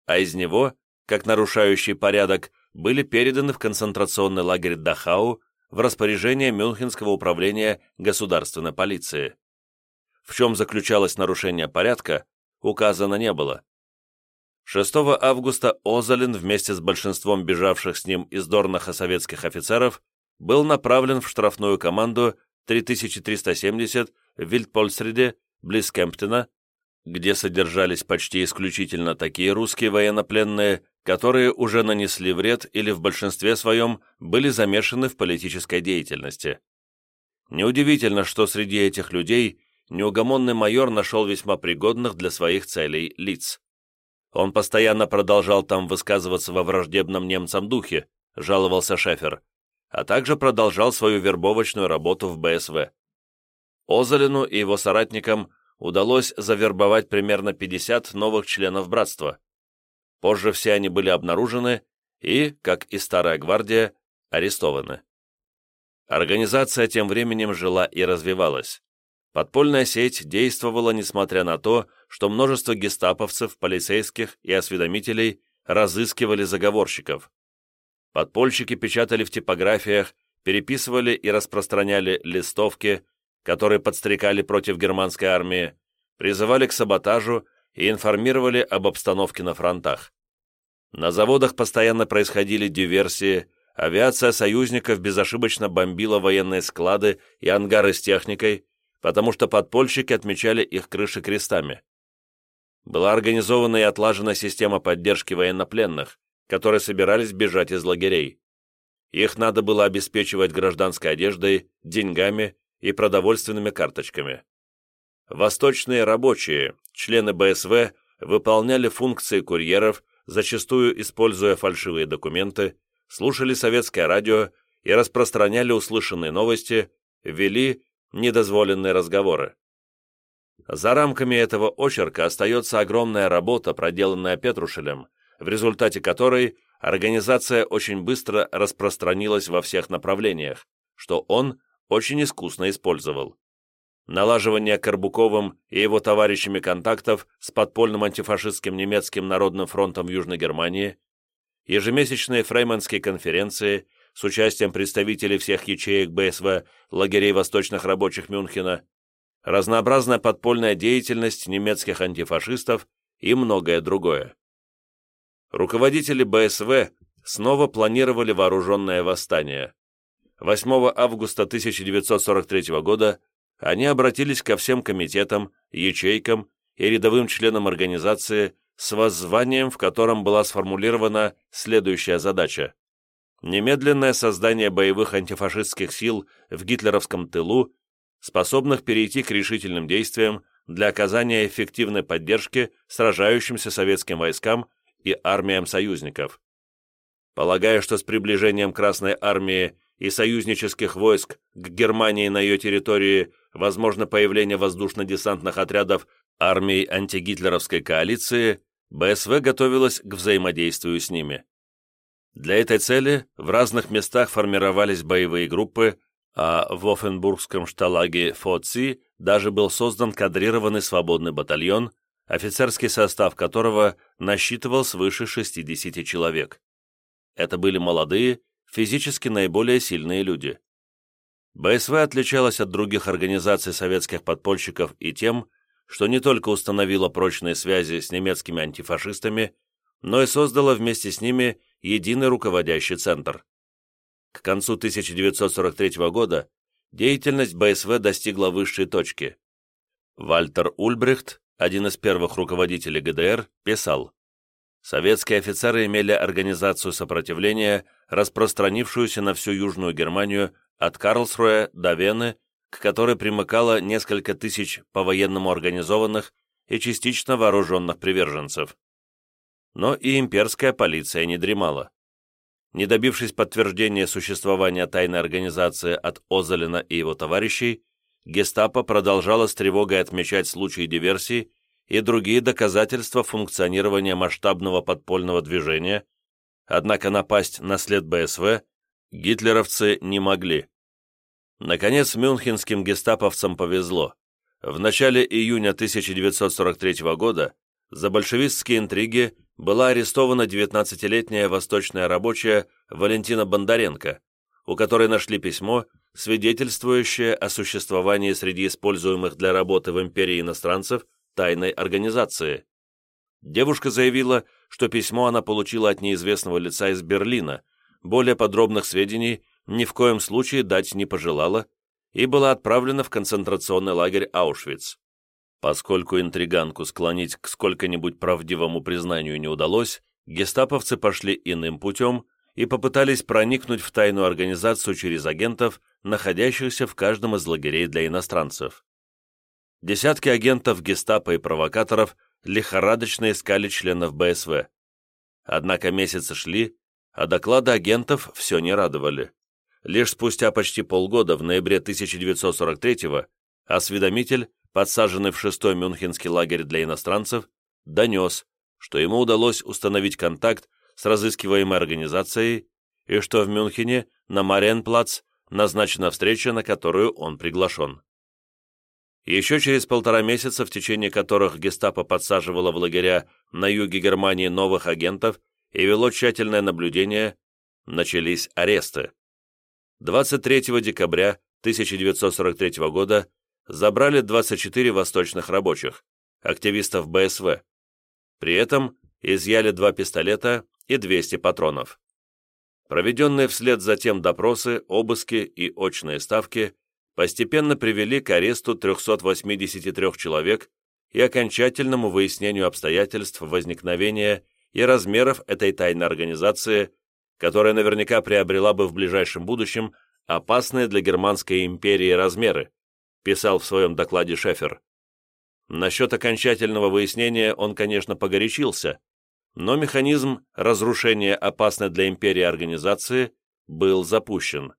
а из него, как нарушающий порядок, были переданы в концентрационный лагерь Дахау в распоряжение Мюнхенского управления государственной полиции. В чем заключалось нарушение порядка, указано не было. 6 августа Озалин вместе с большинством бежавших с ним из Дорнаха советских офицеров был направлен в штрафную команду 3370 в Вильдпольсреде, близ Кемптона, где содержались почти исключительно такие русские военнопленные, которые уже нанесли вред или в большинстве своем были замешаны в политической деятельности. Неудивительно, что среди этих людей неугомонный майор нашел весьма пригодных для своих целей лиц. Он постоянно продолжал там высказываться во враждебном немцам духе, жаловался Шефер, а также продолжал свою вербовочную работу в БСВ. Озалину и его соратникам удалось завербовать примерно 50 новых членов братства. Позже все они были обнаружены и, как и Старая Гвардия, арестованы. Организация тем временем жила и развивалась. Подпольная сеть действовала несмотря на то, что множество гестаповцев, полицейских и осведомителей разыскивали заговорщиков. Подпольщики печатали в типографиях, переписывали и распространяли листовки, которые подстрекали против германской армии, призывали к саботажу и информировали об обстановке на фронтах. На заводах постоянно происходили диверсии, авиация союзников безошибочно бомбила военные склады и ангары с техникой, потому что подпольщики отмечали их крыши крестами. Была организована и отлажена система поддержки военнопленных, которые собирались бежать из лагерей. Их надо было обеспечивать гражданской одеждой, деньгами и продовольственными карточками. Восточные рабочие, члены БСВ, выполняли функции курьеров, зачастую используя фальшивые документы, слушали советское радио и распространяли услышанные новости, вели недозволенные разговоры. За рамками этого очерка остается огромная работа, проделанная Петрушелем, в результате которой организация очень быстро распространилась во всех направлениях, что он очень искусно использовал налаживание Карбуковым и его товарищами контактов с подпольным антифашистским немецким народным фронтом в Южной Германии, ежемесячные фрейманские конференции с участием представителей всех ячеек БСВ лагерей восточных рабочих Мюнхена, разнообразная подпольная деятельность немецких антифашистов и многое другое. Руководители БСВ снова планировали вооруженное восстание. 8 августа 1943 года они обратились ко всем комитетам, ячейкам и рядовым членам организации с воззванием, в котором была сформулирована следующая задача. Немедленное создание боевых антифашистских сил в гитлеровском тылу, способных перейти к решительным действиям для оказания эффективной поддержки сражающимся советским войскам и армиям союзников. Полагая, что с приближением Красной Армии и союзнических войск к Германии на ее территории возможно появление воздушно-десантных отрядов армии антигитлеровской коалиции, БСВ готовилась к взаимодействию с ними. Для этой цели в разных местах формировались боевые группы, а в Оффенбургском шталаге ФОЦИ даже был создан кадрированный свободный батальон, офицерский состав которого насчитывал свыше 60 человек. Это были молодые, физически наиболее сильные люди. БСВ отличалась от других организаций советских подпольщиков и тем, что не только установила прочные связи с немецкими антифашистами, но и создала вместе с ними единый руководящий центр. К концу 1943 года деятельность БСВ достигла высшей точки. Вальтер Ульбрихт, один из первых руководителей ГДР, писал, «Советские офицеры имели организацию сопротивления, распространившуюся на всю Южную Германию от Карлсруэ до Вены, к которой примыкало несколько тысяч по-военному организованных и частично вооруженных приверженцев. Но и имперская полиция не дремала. Не добившись подтверждения существования тайной организации от Озелина и его товарищей, гестапо продолжало с тревогой отмечать случаи диверсий и другие доказательства функционирования масштабного подпольного движения, однако напасть на след БСВ гитлеровцы не могли. Наконец, мюнхенским гестаповцам повезло. В начале июня 1943 года за большевистские интриги была арестована 19-летняя восточная рабочая Валентина Бондаренко, у которой нашли письмо, свидетельствующее о существовании среди используемых для работы в империи иностранцев тайной организации. Девушка заявила, что письмо она получила от неизвестного лица из Берлина, более подробных сведений ни в коем случае дать не пожелала и была отправлена в концентрационный лагерь Аушвиц. Поскольку интриганку склонить к сколько-нибудь правдивому признанию не удалось, гестаповцы пошли иным путем и попытались проникнуть в тайную организацию через агентов, находящихся в каждом из лагерей для иностранцев. Десятки агентов гестапо и провокаторов лихорадочно искали членов БСВ. Однако месяцы шли, а доклады агентов все не радовали. Лишь спустя почти полгода, в ноябре 1943-го, осведомитель подсаженный в шестой мюнхенский лагерь для иностранцев, донес, что ему удалось установить контакт с разыскиваемой организацией и что в Мюнхене на Мариенплац назначена встреча, на которую он приглашен. Еще через полтора месяца, в течение которых гестапо подсаживало в лагеря на юге Германии новых агентов и вело тщательное наблюдение, начались аресты. 23 декабря 1943 года забрали 24 восточных рабочих, активистов БСВ. При этом изъяли два пистолета и 200 патронов. Проведенные вслед за тем допросы, обыски и очные ставки постепенно привели к аресту 383 человек и окончательному выяснению обстоятельств возникновения и размеров этой тайной организации, которая наверняка приобрела бы в ближайшем будущем опасные для Германской империи размеры, писал в своем докладе Шефер. Насчет окончательного выяснения он, конечно, погорячился, но механизм разрушения опасной для империи организации был запущен.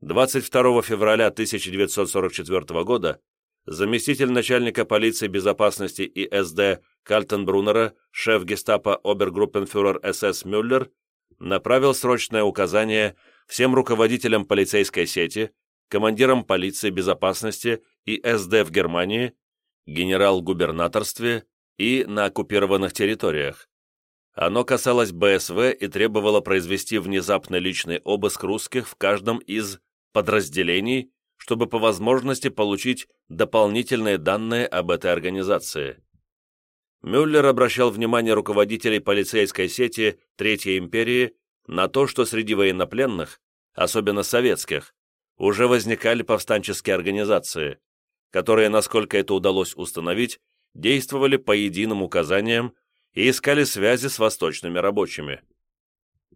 22 февраля 1944 года заместитель начальника полиции безопасности и СД Кальтенбруннера, шеф гестапо обергруппенфюрер СС Мюллер, направил срочное указание всем руководителям полицейской сети командиром полиции безопасности и СД в Германии, генерал-губернаторстве и на оккупированных территориях. Оно касалось БСВ и требовало произвести внезапный личный обыск русских в каждом из подразделений, чтобы по возможности получить дополнительные данные об этой организации. Мюллер обращал внимание руководителей полицейской сети Третьей империи на то, что среди военнопленных, особенно советских, уже возникали повстанческие организации, которые, насколько это удалось установить, действовали по единым указаниям и искали связи с восточными рабочими.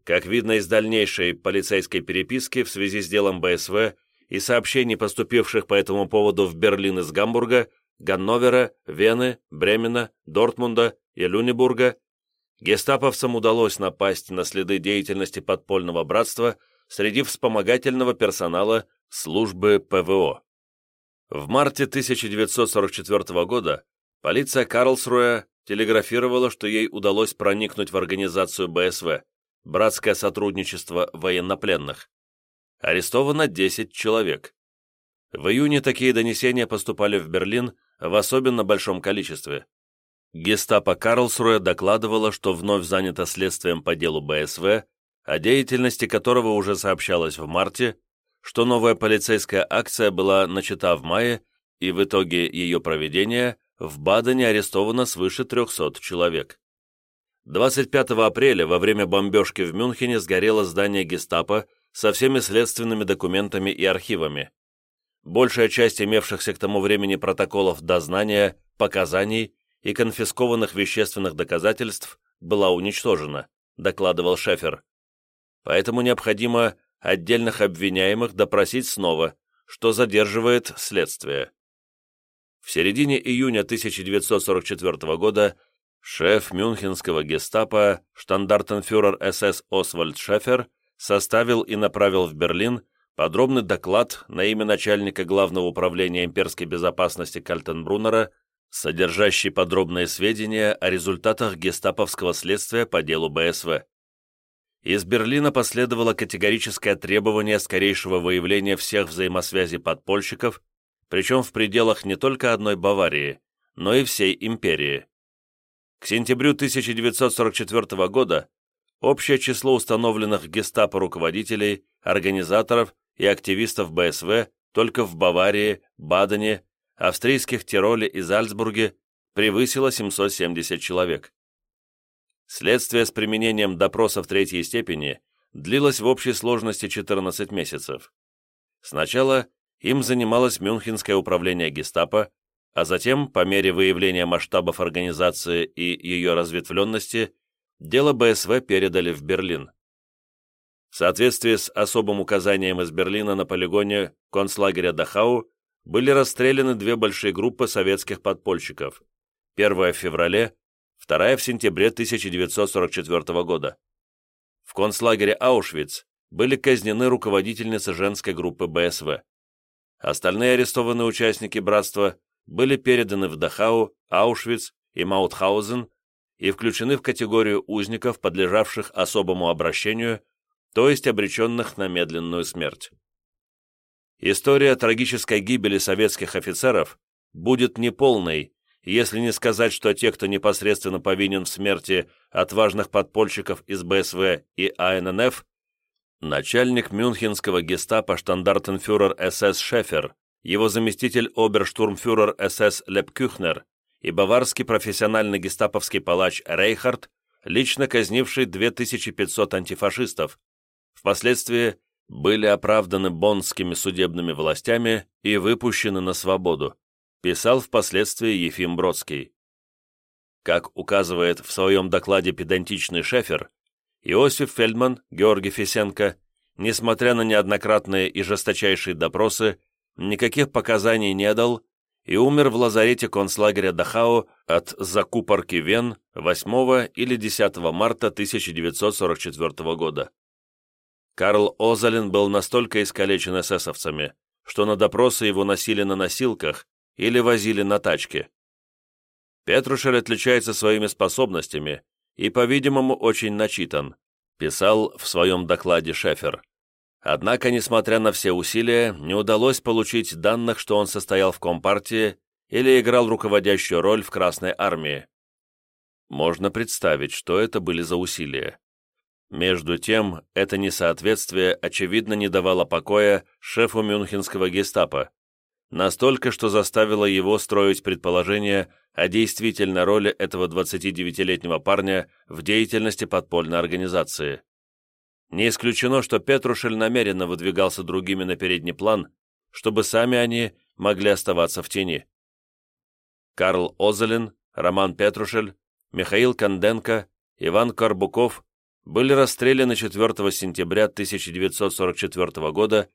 Как видно из дальнейшей полицейской переписки в связи с делом БСВ и сообщений, поступивших по этому поводу в Берлин из Гамбурга, Ганновера, Вены, Бремена, Дортмунда и Люнебурга, гестаповцам удалось напасть на следы деятельности подпольного братства среди вспомогательного персонала службы ПВО. В марте 1944 года полиция Карлсруэ телеграфировала, что ей удалось проникнуть в организацию БСВ, Братское сотрудничество военнопленных. Арестовано 10 человек. В июне такие донесения поступали в Берлин в особенно большом количестве. Гестапо Карлсруэ докладывало, что вновь занято следствием по делу БСВ, о деятельности которого уже сообщалось в марте, что новая полицейская акция была начата в мае, и в итоге ее проведения в Бадене арестовано свыше 300 человек. 25 апреля во время бомбежки в Мюнхене сгорело здание гестапо со всеми следственными документами и архивами. Большая часть имевшихся к тому времени протоколов дознания, показаний и конфискованных вещественных доказательств была уничтожена, докладывал Шефер. Поэтому необходимо отдельных обвиняемых допросить снова, что задерживает следствие. В середине июня 1944 года шеф мюнхенского гестапо, штандартенфюрер СС Освальд Шефер, составил и направил в Берлин подробный доклад на имя начальника Главного управления имперской безопасности Кальтенбруннера, содержащий подробные сведения о результатах гестаповского следствия по делу БСВ. Из Берлина последовало категорическое требование скорейшего выявления всех взаимосвязей подпольщиков причем в пределах не только одной Баварии, но и всей империи. К сентябрю 1944 года общее число установленных гестапо руководителей, организаторов и активистов БСВ только в Баварии, Бадене, австрийских Тироле и Зальцбурге превысило 770 человек. Следствие с применением допросов третьей степени длилось в общей сложности 14 месяцев. Сначала им занималось Мюнхенское управление гестапо, а затем, по мере выявления масштабов организации и ее разветвленности, дело БСВ передали в Берлин. В соответствии с особым указанием из Берлина на полигоне концлагеря Дахау были расстреляны две большие группы советских подпольщиков, первая в феврале, вторая в сентябре 1944 года. В концлагере Аушвиц были казнены руководительницы женской группы БСВ. Остальные арестованные участники братства были переданы в Дахау, Аушвиц и Маутхаузен и включены в категорию узников, подлежавших особому обращению, то есть обреченных на медленную смерть. История трагической гибели советских офицеров будет неполной, если не сказать, что те, кто непосредственно повинен в смерти отважных подпольщиков из БСВ и АННФ, начальник мюнхенского гестапо штандартенфюрер СС Шефер, его заместитель оберштурмфюрер СС Лепкюхнер и баварский профессиональный гестаповский палач Рейхард, лично казнивший 2500 антифашистов, впоследствии были оправданы боннскими судебными властями и выпущены на свободу, писал впоследствии Ефим Бродский. Как указывает в своем докладе педантичный Шефер, Иосиф Фельдман, Георгий Фисенко, несмотря на неоднократные и жесточайшие допросы, никаких показаний не дал и умер в лазарете концлагеря Дахау от закупорки вен 8 или 10 марта 1944 года. Карл Озалин был настолько искалечен эсэсовцами, что на допросы его носили на носилках или возили на тачке. Петрушель отличается своими способностями и, по-видимому, очень начитан, писал в своем докладе Шефер. Однако, несмотря на все усилия, не удалось получить данных, что он состоял в Компартии или играл руководящую роль в Красной Армии. Можно представить, что это были за усилия. Между тем, это несоответствие очевидно не давало покоя шефу мюнхенского гестапо, настолько, что заставило его строить предположение о действительной роли этого 29-летнего парня в деятельности подпольной организации. Не исключено, что Петрушель намеренно выдвигался другими на передний план, чтобы сами они могли оставаться в тени. Карл Озелин, Роман Петрушель, Михаил Конденко, Иван Карбуков были расстреляны 4 сентября 1944 года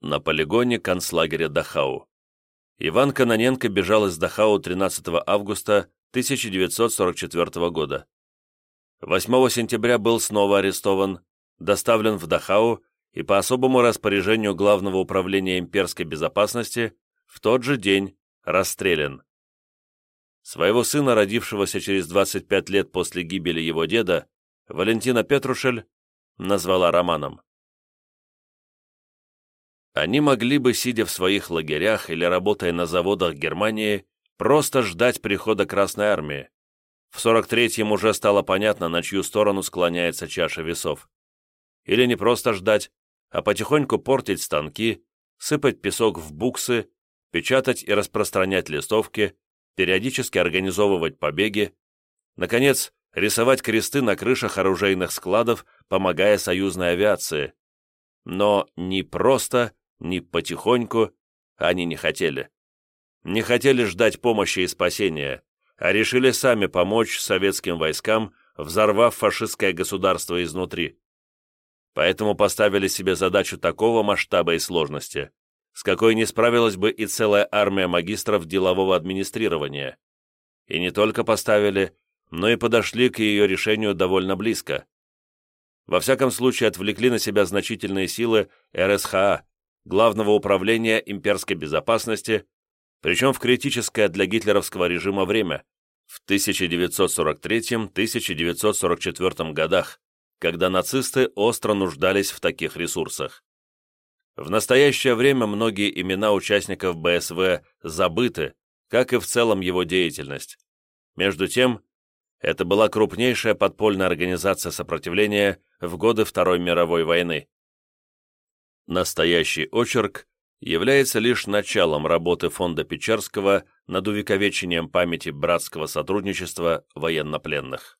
на полигоне концлагеря Дахау. Иван Каноненко бежал из Дахау 13 августа 1944 года. 8 сентября был снова арестован, доставлен в Дахау и по особому распоряжению Главного управления имперской безопасности в тот же день расстрелян. Своего сына, родившегося через 25 лет после гибели его деда, Валентина Петрушель назвала Романом. Они могли бы, сидя в своих лагерях или работая на заводах Германии, просто ждать прихода Красной Армии. В 43-м уже стало понятно, на чью сторону склоняется чаша весов. Или не просто ждать, а потихоньку портить станки, сыпать песок в буксы, печатать и распространять листовки, периодически организовывать побеги, наконец, рисовать кресты на крышах оружейных складов, помогая союзной авиации. Но ни просто, ни потихоньку они не хотели. Не хотели ждать помощи и спасения, а решили сами помочь советским войскам, взорвав фашистское государство изнутри. Поэтому поставили себе задачу такого масштаба и сложности, с какой не справилась бы и целая армия магистров делового администрирования. И не только поставили, но и подошли к ее решению довольно близко. Во всяком случае, отвлекли на себя значительные силы РСХА, Главного управления имперской безопасности, причем в критическое для гитлеровского режима время, в 1943-1944 годах, когда нацисты остро нуждались в таких ресурсах. В настоящее время многие имена участников БСВ забыты, как и в целом его деятельность. Между тем, это была крупнейшая подпольная организация сопротивления в годы Второй мировой войны. Настоящий очерк является лишь началом работы фонда Печерского над увековечением памяти братского сотрудничества военнопленных.